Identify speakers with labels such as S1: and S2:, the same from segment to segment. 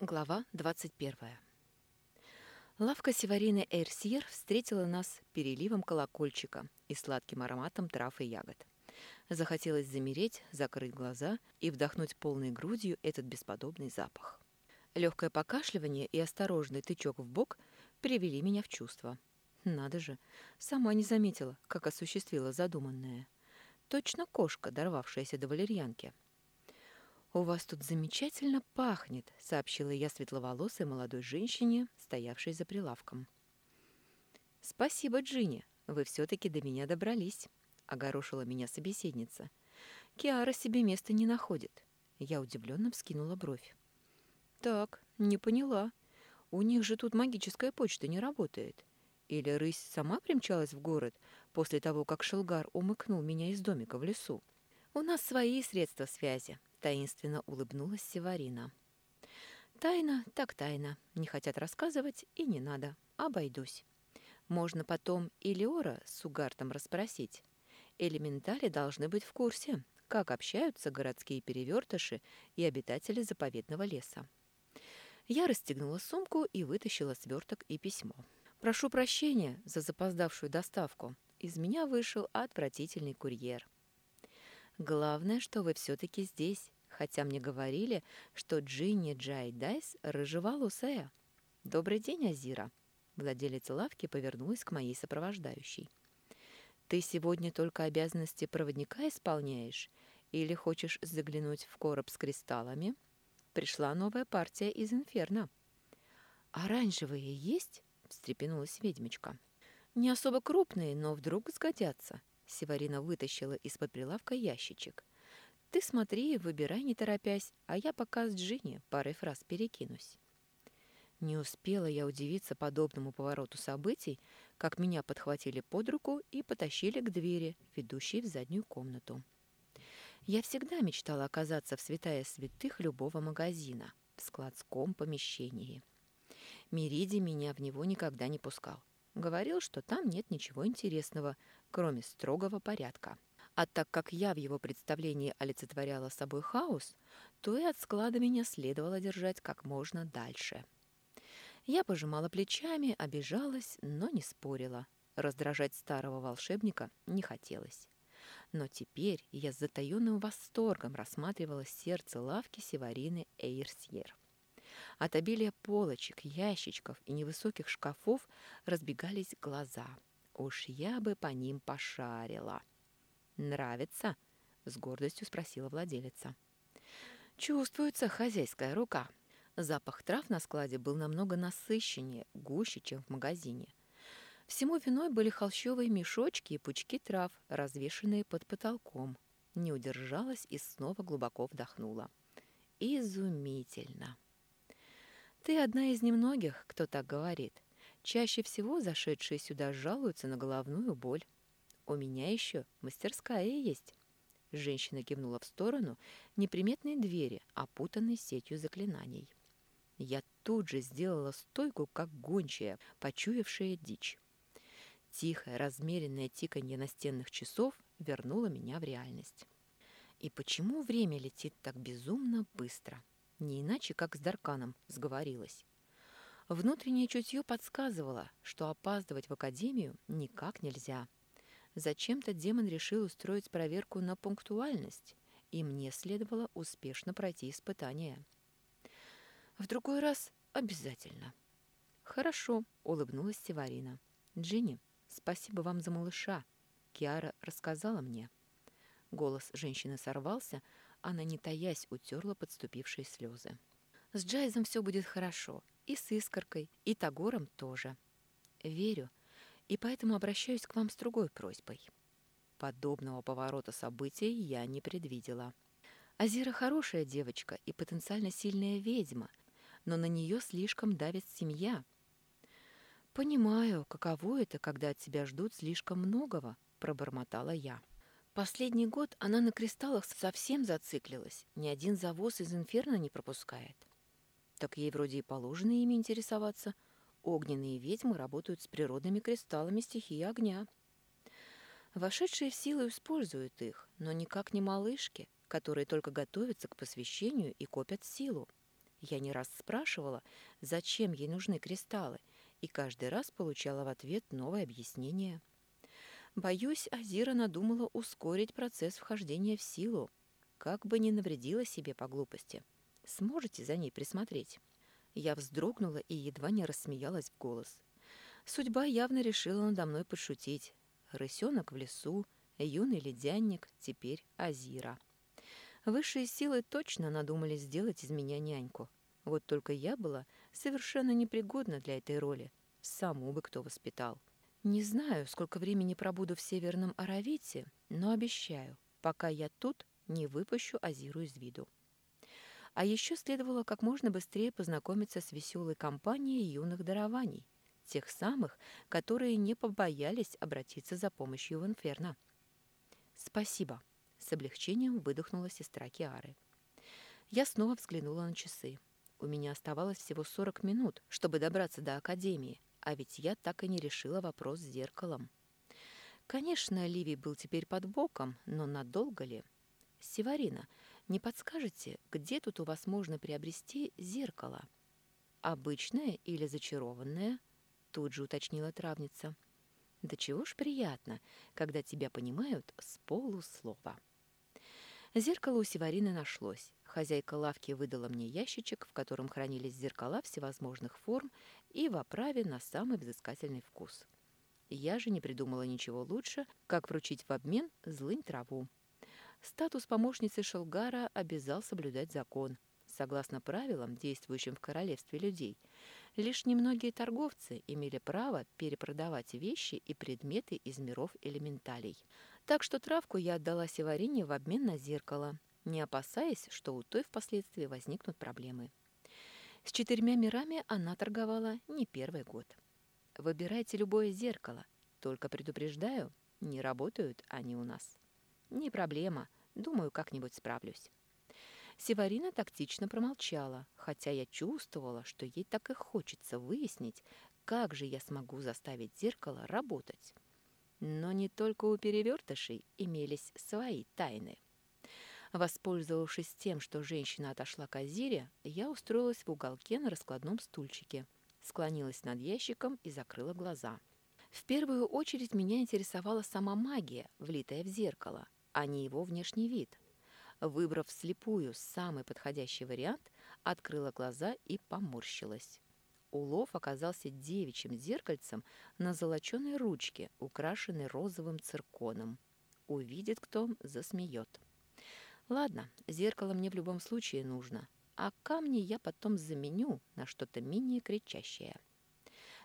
S1: Глава 21. Лавка Севарины Эрсьер встретила нас переливом колокольчика и сладким ароматом трав и ягод. Захотелось замереть, закрыть глаза и вдохнуть полной грудью этот бесподобный запах. Легкое покашливание и осторожный тычок в бок привели меня в чувство. Надо же, сама не заметила, как осуществила задуманное. Точно кошка, дорвавшаяся до валерьянки. — «У вас тут замечательно пахнет», — сообщила я светловолосой молодой женщине, стоявшей за прилавком. «Спасибо, Джинни, вы все-таки до меня добрались», — огорошила меня собеседница. «Киара себе места не находит». Я удивленно вскинула бровь. «Так, не поняла. У них же тут магическая почта не работает. Или рысь сама примчалась в город после того, как Шелгар умыкнул меня из домика в лесу? У нас свои средства связи, Таинственно улыбнулась Севарина. Тайна так тайна. Не хотят рассказывать и не надо. Обойдусь. Можно потом и с Сугартом расспросить. Элементали должны быть в курсе, как общаются городские перевертыши и обитатели заповедного леса. Я расстегнула сумку и вытащила сверток и письмо. «Прошу прощения за запоздавшую доставку. Из меня вышел отвратительный курьер». Главное, что вы все-таки здесь, хотя мне говорили, что Джинни Джай Дайс рыжеволосая. Добрый день, Азира. Владелец лавки повернулась к моей сопровождающей. Ты сегодня только обязанности проводника исполняешь или хочешь заглянуть в короб с кристаллами? Пришла новая партия из Инферно. «Оранжевые есть?» — встрепенулась ведьмочка. «Не особо крупные, но вдруг сгодятся. Севарина вытащила из-под прилавка ящичек. «Ты смотри выбирай, не торопясь, а я пока с Джинни парой фраз перекинусь». Не успела я удивиться подобному повороту событий, как меня подхватили под руку и потащили к двери, ведущей в заднюю комнату. Я всегда мечтала оказаться в святая святых любого магазина, в складском помещении. Мириди меня в него никогда не пускал. Говорил, что там нет ничего интересного, кроме строгого порядка. А так как я в его представлении олицетворяла собой хаос, то и от склада меня следовало держать как можно дальше. Я пожимала плечами, обижалась, но не спорила. Раздражать старого волшебника не хотелось. Но теперь я с затаенным восторгом рассматривала сердце лавки Севарины Эйрсьер. От обилия полочек, ящичков и невысоких шкафов разбегались глаза — Уж я бы по ним пошарила. «Нравится?» — с гордостью спросила владелица. «Чувствуется хозяйская рука». Запах трав на складе был намного насыщеннее, гуще, чем в магазине. Всему виной были холщовые мешочки и пучки трав, развешанные под потолком. Не удержалась и снова глубоко вдохнула. «Изумительно!» «Ты одна из немногих, кто так говорит», Чаще всего зашедшие сюда жалуются на головную боль. У меня еще мастерская есть. Женщина кивнула в сторону неприметной двери, опутанной сетью заклинаний. Я тут же сделала стойку, как гончая, почуявшая дичь. Тихое, размеренное тиканье настенных часов вернуло меня в реальность. И почему время летит так безумно быстро? Не иначе, как с Дарканом сговорилась. Внутреннее чутье подсказывало, что опаздывать в академию никак нельзя. Зачем-то демон решил устроить проверку на пунктуальность, и мне следовало успешно пройти испытание. В другой раз обязательно. «Хорошо», — улыбнулась Севарина. «Джинни, спасибо вам за малыша. Киара рассказала мне». Голос женщины сорвался, она, не таясь, утерла подступившие слезы. «С Джайзом все будет хорошо и с Искоркой, и Тагором тоже. Верю, и поэтому обращаюсь к вам с другой просьбой. Подобного поворота событий я не предвидела. Азира хорошая девочка и потенциально сильная ведьма, но на нее слишком давит семья. «Понимаю, каково это, когда от тебя ждут слишком многого», — пробормотала я. Последний год она на кристаллах совсем зациклилась, ни один завоз из инферно не пропускает. Так ей вроде и положено ими интересоваться. Огненные ведьмы работают с природными кристаллами стихии огня. Вошедшие в силу используют их, но никак не малышки, которые только готовятся к посвящению и копят силу. Я не раз спрашивала, зачем ей нужны кристаллы, и каждый раз получала в ответ новое объяснение. Боюсь, Азира надумала ускорить процесс вхождения в силу, как бы не навредила себе по глупости. Сможете за ней присмотреть?» Я вздрогнула и едва не рассмеялась в голос. Судьба явно решила надо мной подшутить. Рысенок в лесу, юный ледянник, теперь Азира. Высшие силы точно надумали сделать из меня няньку. Вот только я была совершенно непригодна для этой роли. Саму бы кто воспитал. Не знаю, сколько времени пробуду в Северном Аравите, но обещаю, пока я тут, не выпущу Азиру из виду. А еще следовало как можно быстрее познакомиться с веселой компанией юных дарований, тех самых, которые не побоялись обратиться за помощью в Инферно. «Спасибо», — с облегчением выдохнула сестра Киары. Я снова взглянула на часы. У меня оставалось всего 40 минут, чтобы добраться до Академии, а ведь я так и не решила вопрос с зеркалом. Конечно, Ливий был теперь под боком, но надолго ли? Севарина, не подскажете, где тут у вас можно приобрести зеркало? Обычное или зачарованное? Тут же уточнила травница. Да чего ж приятно, когда тебя понимают с полуслова. Зеркало у Севарины нашлось. Хозяйка лавки выдала мне ящичек, в котором хранились зеркала всевозможных форм и в оправе на самый взыскательный вкус. Я же не придумала ничего лучше, как вручить в обмен злынь траву. Статус помощницы Шелгара обязал соблюдать закон. Согласно правилам, действующим в королевстве людей, лишь немногие торговцы имели право перепродавать вещи и предметы из миров элементалей. Так что травку я отдала Севарине в обмен на зеркало, не опасаясь, что у той впоследствии возникнут проблемы. С четырьмя мирами она торговала не первый год. Выбирайте любое зеркало, только предупреждаю, не работают они у нас. «Не проблема. Думаю, как-нибудь справлюсь». Севарина тактично промолчала, хотя я чувствовала, что ей так и хочется выяснить, как же я смогу заставить зеркало работать. Но не только у перевертышей имелись свои тайны. Воспользовавшись тем, что женщина отошла к Азире, я устроилась в уголке на раскладном стульчике, склонилась над ящиком и закрыла глаза. В первую очередь меня интересовала сама магия, влитая в зеркало – а не его внешний вид. Выбрав слепую самый подходящий вариант, открыла глаза и поморщилась. Улов оказался девичьим зеркальцем на золоченой ручке, украшенной розовым цирконом. Увидит кто, засмеет. Ладно, зеркало мне в любом случае нужно, а камни я потом заменю на что-то менее кричащее.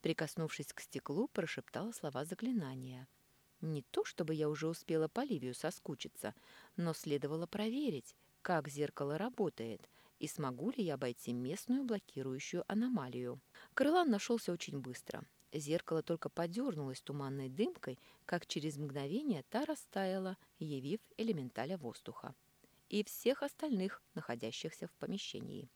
S1: Прикоснувшись к стеклу, прошептала слова заклинания – не то чтобы я уже успела по Ливию соскучиться, но следовало проверить, как зеркало работает и смогу ли я обойти местную блокирующую аномалию. Крылан нашелся очень быстро. Зеркало только подернулось туманной дымкой, как через мгновение та растаяла, явив элементаля воздуха. И всех остальных, находящихся в помещении.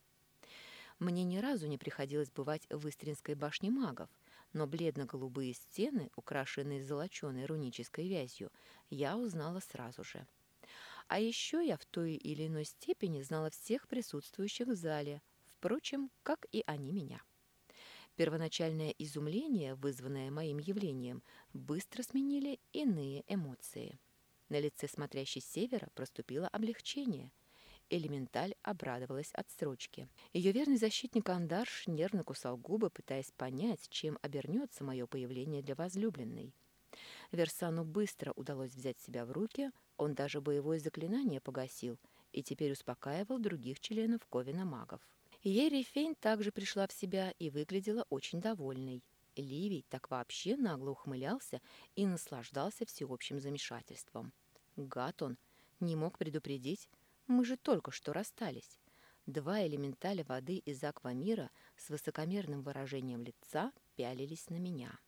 S1: Мне ни разу не приходилось бывать в Истринской башне магов, но бледно-голубые стены, украшенные золоченой рунической вязью, я узнала сразу же. А еще я в той или иной степени знала всех присутствующих в зале, впрочем, как и они меня. Первоначальное изумление, вызванное моим явлением, быстро сменили иные эмоции. На лице смотрящей севера проступило облегчение – Элементаль обрадовалась отсрочке. Ее верный защитник Андарш нервно кусал губы, пытаясь понять, чем обернется мое появление для возлюбленной. Версану быстро удалось взять себя в руки, он даже боевое заклинание погасил и теперь успокаивал других членов Ковина магов. Ери также пришла в себя и выглядела очень довольной. Ливий так вообще нагло ухмылялся и наслаждался всеобщим замешательством. Гад он не мог предупредить, мы же только что расстались. Два элементаля воды из аквамира с высокомерным выражением лица пялились на меня.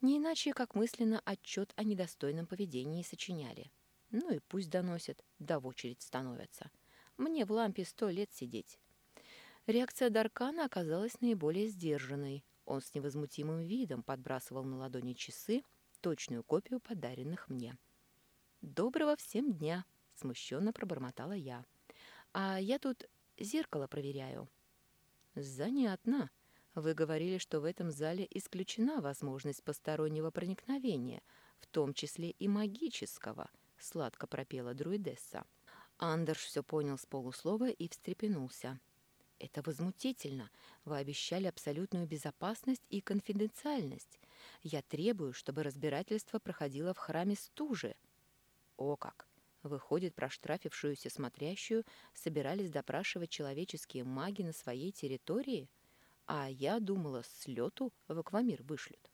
S1: Не иначе, как мысленно отчет о недостойном поведении сочиняли. Ну и пусть доносят, да в очередь становятся. Мне в лампе сто лет сидеть. Реакция Даркана оказалась наиболее сдержанной. Он с невозмутимым видом подбрасывал на ладони часы, точную копию подаренных мне. «Доброго всем дня!» смущенно пробормотала я. «А я тут зеркало проверяю». «Занятно. Вы говорили, что в этом зале исключена возможность постороннего проникновения, в том числе и магического», — сладко пропела друидесса. Андерш все понял с полуслова и встрепенулся. «Это возмутительно. Вы обещали абсолютную безопасность и конфиденциальность. Я требую, чтобы разбирательство проходило в храме стужи». «О как! Выходит, проштрафившуюся смотрящую собирались допрашивать человеческие маги на своей территории? А я думала, с лету в Аквамир вышлют».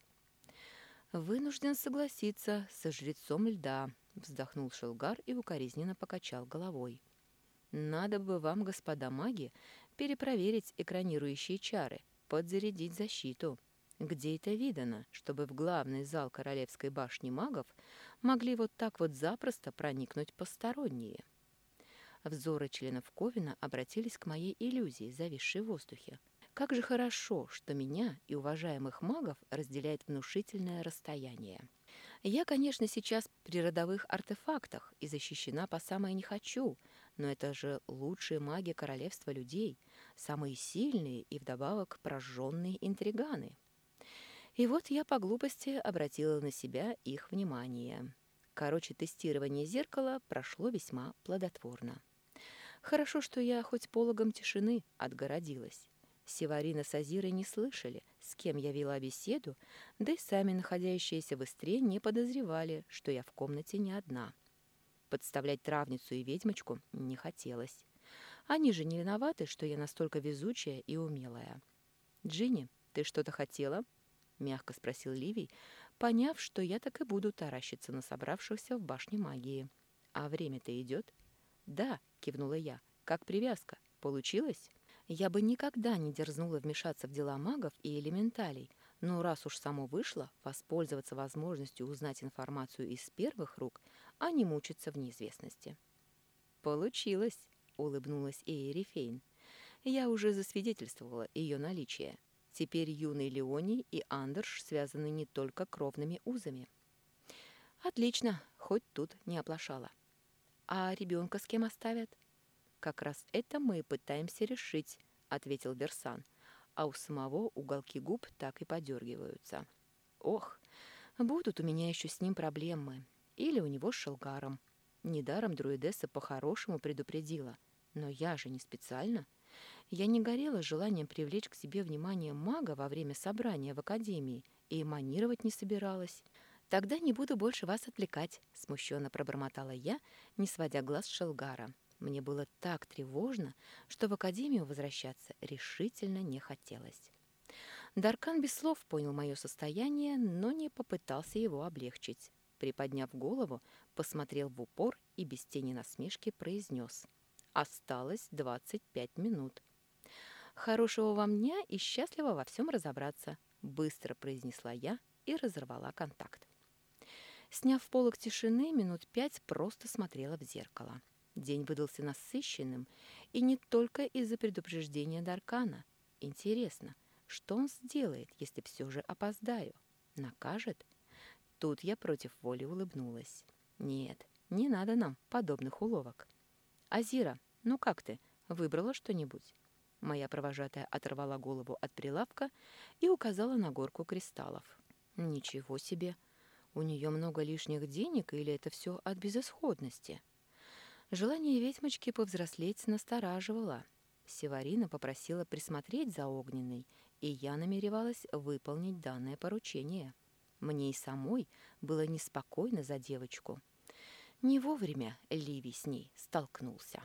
S1: «Вынужден согласиться со жрецом льда», — вздохнул Шелгар и укоризненно покачал головой. «Надо бы вам, господа маги, перепроверить экранирующие чары, подзарядить защиту. Где это видано, чтобы в главный зал Королевской башни магов могли вот так вот запросто проникнуть посторонние?» Взоры членов Ковина обратились к моей иллюзии, зависшей в воздухе. Как же хорошо, что меня и уважаемых магов разделяет внушительное расстояние. Я, конечно, сейчас при родовых артефактах и защищена по самое не хочу, но это же лучшие маги королевства людей, самые сильные и вдобавок прожженные интриганы. И вот я по глупости обратила на себя их внимание. Короче, тестирование зеркала прошло весьма плодотворно. Хорошо, что я хоть пологом тишины отгородилась. Севарина с Азирой не слышали, с кем я вела беседу, да и сами находящиеся в Истре не подозревали, что я в комнате не одна. Подставлять травницу и ведьмочку не хотелось. Они же не виноваты, что я настолько везучая и умелая. «Джинни, ты что-то хотела?» — мягко спросил Ливий, поняв, что я так и буду таращиться на собравшихся в башне магии. «А время-то идет?» «Да», — кивнула я, — «как привязка. Получилось?» Я бы никогда не дерзнула вмешаться в дела магов и элементалей, но раз уж само вышло, воспользоваться возможностью узнать информацию из первых рук, а не мучиться в неизвестности. «Получилось», — улыбнулась Эйрифейн. «Я уже засвидетельствовала ее наличие. Теперь юный Леоний и Андерш связаны не только кровными узами». «Отлично, хоть тут не оплошала». «А ребенка с кем оставят?» «Как раз это мы и пытаемся решить», — ответил Версан, а у самого уголки губ так и подергиваются. «Ох, будут у меня еще с ним проблемы. Или у него с Шелгаром. Недаром друидесса по-хорошему предупредила. Но я же не специально. Я не горела желанием привлечь к себе внимание мага во время собрания в академии и эманировать не собиралась». «Тогда не буду больше вас отвлекать», — смущенно пробормотала я, не сводя глаз с Шелгара. Мне было так тревожно, что в академию возвращаться решительно не хотелось. Даркан без слов понял мое состояние, но не попытался его облегчить. Приподняв голову, посмотрел в упор и без тени насмешки произнес. «Осталось двадцать пять минут». «Хорошего вам дня и счастливо во всем разобраться», — быстро произнесла я и разорвала контакт. Сняв полок тишины, минут пять просто смотрела в зеркало. День выдался насыщенным, и не только из-за предупреждения Даркана. Интересно, что он сделает, если все же опоздаю? Накажет? Тут я против воли улыбнулась. Нет, не надо нам подобных уловок. Азира, ну как ты, выбрала что-нибудь? Моя провожатая оторвала голову от прилавка и указала на горку кристаллов. Ничего себе! У нее много лишних денег или это все от безысходности? Желание ведьмочки повзрослеть настораживало. Севарина попросила присмотреть за огненной, и я намеревалась выполнить данное поручение. Мне и самой было неспокойно за девочку. Не вовремя Ливи с ней столкнулся.